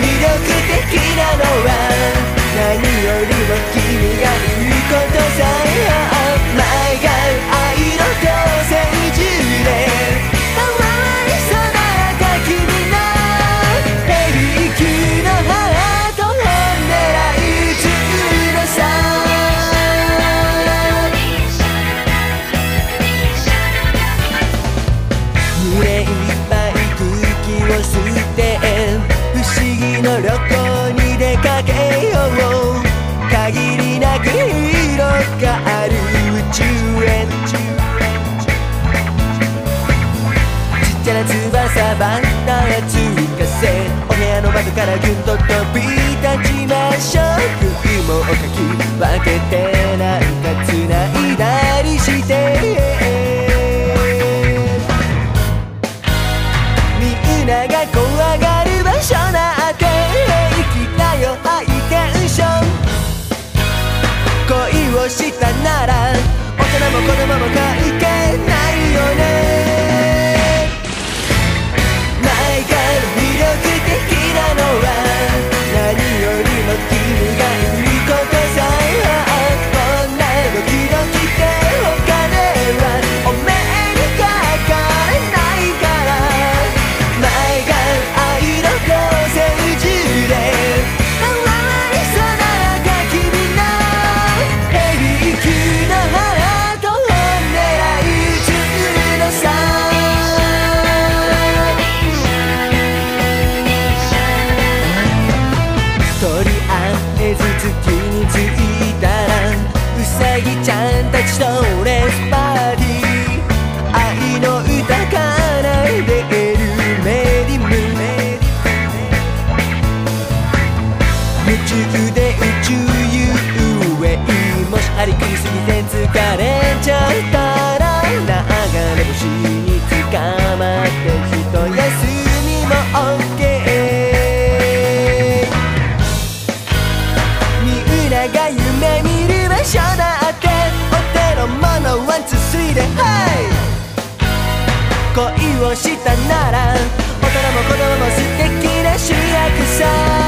魅力的なのは不思議の旅行に出かけよう。限りなく広がるちっちゃな翼バンター通過せ。お部屋の窓からギュンとび立ちましょう。雲をかき分けて。が怖がる場所なんて生きたよハイテンション。恋をしたなら大人も子供も関係ないよね。夢中で宇宙遊泳もし張り切りすぎて疲れちゃったら流れ星に捕まって一休みも OK みんなが夢見る場所だってお手の物 one two three で Hey! 恋をしたなら大人も子供も素敵な主役さ